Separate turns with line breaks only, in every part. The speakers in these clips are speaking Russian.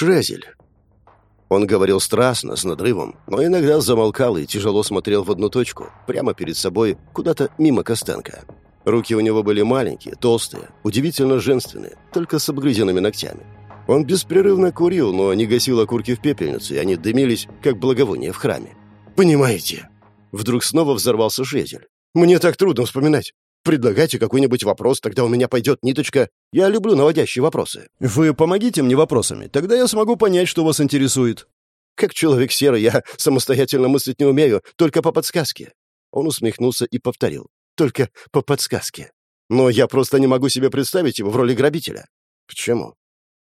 Шрезель. Он говорил страстно, с надрывом, но иногда замолкал и тяжело смотрел в одну точку, прямо перед собой, куда-то мимо Костенко. Руки у него были маленькие, толстые, удивительно женственные, только с обгрызенными ногтями. Он беспрерывно курил, но не гасил окурки в пепельнице, и они дымились, как благовоние в храме. «Понимаете?» Вдруг снова взорвался Шезель. «Мне так трудно вспоминать. Предлагайте какой-нибудь вопрос, тогда у меня пойдет ниточка. Я люблю наводящие вопросы».
«Вы помогите мне вопросами, тогда я смогу понять, что вас интересует».
«Как человек серый, я самостоятельно мыслить не умею, только по подсказке». Он усмехнулся и повторил. «Только по подсказке. Но я просто не могу себе представить его в роли грабителя». «Почему?»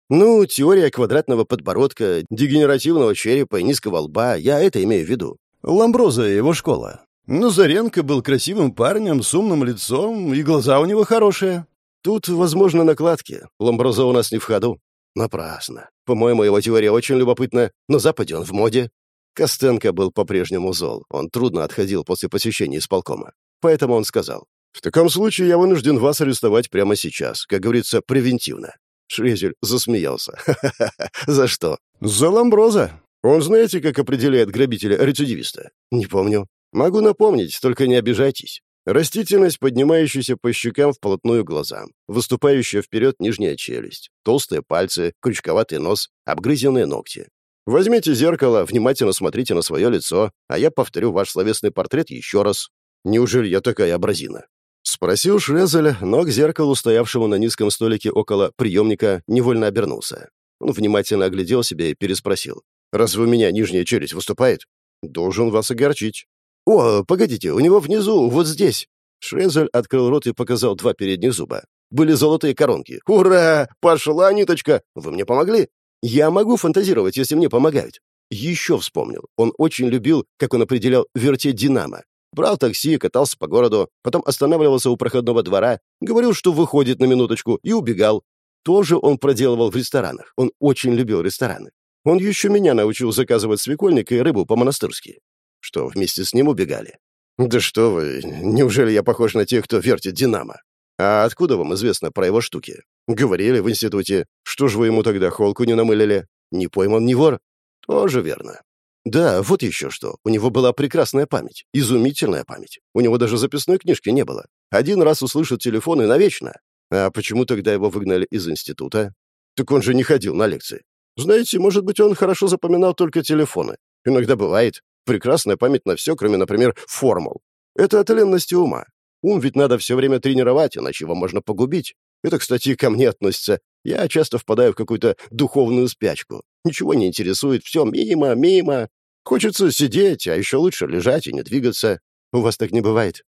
«Ну, теория квадратного подбородка, дегенеративного черепа и низкого лба, я это имею в виду».
«Ламброза его школа. Назаренко был красивым парнем с умным лицом, и глаза у него хорошие.
Тут, возможно, накладки. Ламброза у нас не в ходу. Напрасно. По-моему, его теория очень любопытна. На Западе он в моде. Костенко был по-прежнему зол. Он трудно отходил после посещения исполкома. Поэтому он сказал, «В таком случае я вынужден вас арестовать прямо сейчас, как говорится, превентивно». Шрезель засмеялся. «Ха-ха-ха! За что?»
«За Ламброза!»
«Он знаете, как определяет грабителя-рецидивиста?» «Не помню». Могу напомнить, только не обижайтесь. Растительность, поднимающаяся по щекам вплотную к глазам, выступающая вперед нижняя челюсть, толстые пальцы, крючковатый нос, обгрызенные ногти. Возьмите зеркало, внимательно смотрите на свое лицо, а я повторю ваш словесный портрет еще раз. Неужели я такая образина?» Спросил Шрезель, но к зеркалу, стоявшему на низком столике около приемника, невольно обернулся. Он внимательно оглядел себя и переспросил. «Разве у меня нижняя челюсть выступает?» «Должен вас огорчить. «О, погодите, у него внизу, вот здесь!» Шрезель открыл рот и показал два передних зуба. Были золотые коронки. «Ура! Пошла ниточка! Вы мне помогли?» «Я могу фантазировать, если мне помогают». Еще вспомнил. Он очень любил, как он определял, вертеть динамо. Брал такси, катался по городу, потом останавливался у проходного двора, говорил, что выходит на минуточку, и убегал. Тоже он проделывал в ресторанах. Он очень любил рестораны. Он еще меня научил заказывать свекольник и рыбу по-монастырски. Что, вместе с ним убегали? Да что вы, неужели я похож на тех, кто вертит «Динамо»? А откуда вам известно про его штуки? Говорили в институте. Что ж вы ему тогда холку не намылили? Не пойман, не вор? Тоже верно. Да, вот еще что. У него была прекрасная память. Изумительная память. У него даже записной книжки не было. Один раз услышит телефон и навечно. А почему тогда его выгнали из института? Так он же не ходил на лекции. Знаете, может быть, он хорошо запоминал только телефоны. Иногда бывает. Прекрасная память на все, кроме, например, формул. Это от ленности ума. Ум ведь надо все время тренировать, иначе его можно погубить. Это, кстати, ко мне относится. Я часто впадаю в какую-то духовную спячку. Ничего не интересует, все мимо, мимо. Хочется сидеть, а еще лучше лежать и не двигаться. У вас так не бывает?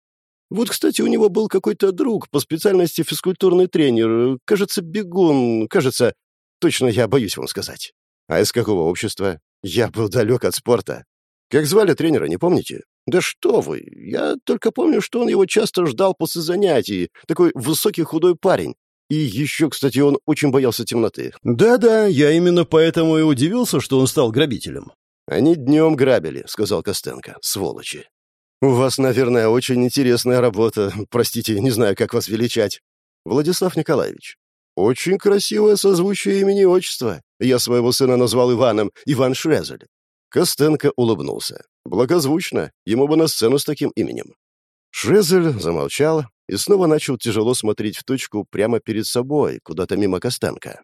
Вот, кстати, у него был какой-то друг по специальности физкультурный тренер. Кажется, бегун, кажется. Точно я боюсь вам сказать. А из какого общества? Я был далек от спорта. Как звали тренера, не помните? Да что вы, я только помню, что он его часто ждал после занятий. Такой высокий худой парень. И еще, кстати, он очень боялся темноты.
«Да-да, я именно поэтому и удивился, что он стал грабителем».
«Они днем грабили», — сказал Костенко. «Сволочи». «У вас, наверное, очень интересная работа. Простите, не знаю, как вас величать». «Владислав Николаевич». «Очень красивое созвучие имени и отчества. Я своего сына назвал Иваном, Иван Шрезель. Костенко улыбнулся. Благозвучно, ему бы на сцену с таким именем. Шрезель замолчал и снова начал тяжело смотреть в точку прямо перед собой, куда-то мимо Костенко.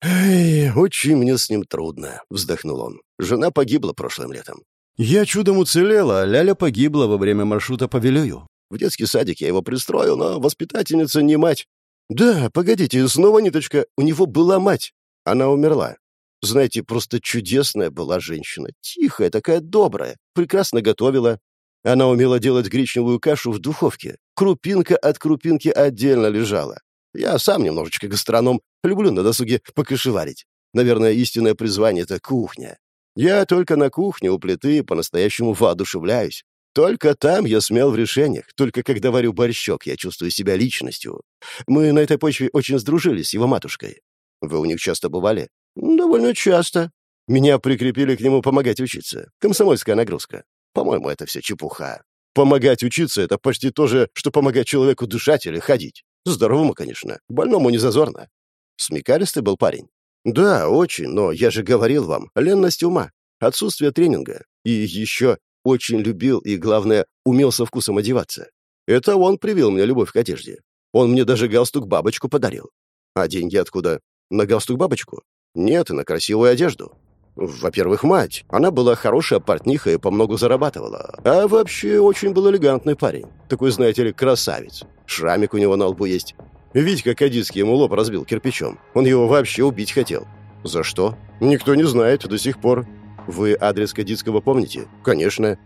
«Эй, очень мне с ним трудно», — вздохнул он. «Жена погибла прошлым летом».
«Я чудом уцелела, а Ляля погибла во время маршрута по Вилюю».
«В детский садик я его пристроил, но воспитательница не мать». «Да, погодите, снова ниточка. У него была мать. Она умерла. Знаете, просто чудесная была женщина. Тихая, такая добрая. Прекрасно готовила. Она умела делать гречневую кашу в духовке. Крупинка от крупинки отдельно лежала. Я сам немножечко гастроном. Люблю на досуге покашеварить. Наверное, истинное призвание — это кухня. Я только на кухне у плиты по-настоящему воодушевляюсь. Только там я смел в решениях. Только когда варю борщок, я чувствую себя личностью. Мы на этой почве очень сдружились с его матушкой. Вы у них часто бывали? «Довольно часто. Меня прикрепили к нему помогать учиться. Комсомольская нагрузка. По-моему, это все чепуха. Помогать учиться — это почти то же, что помогать человеку дышать или ходить. Здоровому, конечно. Больному не зазорно. Смекалистый был парень. Да, очень, но я же говорил вам, ленность ума, отсутствие тренинга. И еще очень любил и, главное, умел со вкусом одеваться. Это он привил мне любовь к одежде. Он мне даже галстук-бабочку подарил. А деньги откуда? На галстук-бабочку? Нет, на красивую одежду. Во-первых, мать. Она была хорошая портниха и помногу зарабатывала. А вообще очень был элегантный парень. Такой, знаете ли, красавец. Шрамик у него на лбу есть. Витька Кадицкий ему лоб разбил кирпичом. Он его вообще убить хотел. За что? Никто не знает до сих пор. Вы адрес Кадицкого помните? Конечно.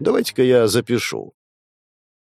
Давайте-ка я запишу.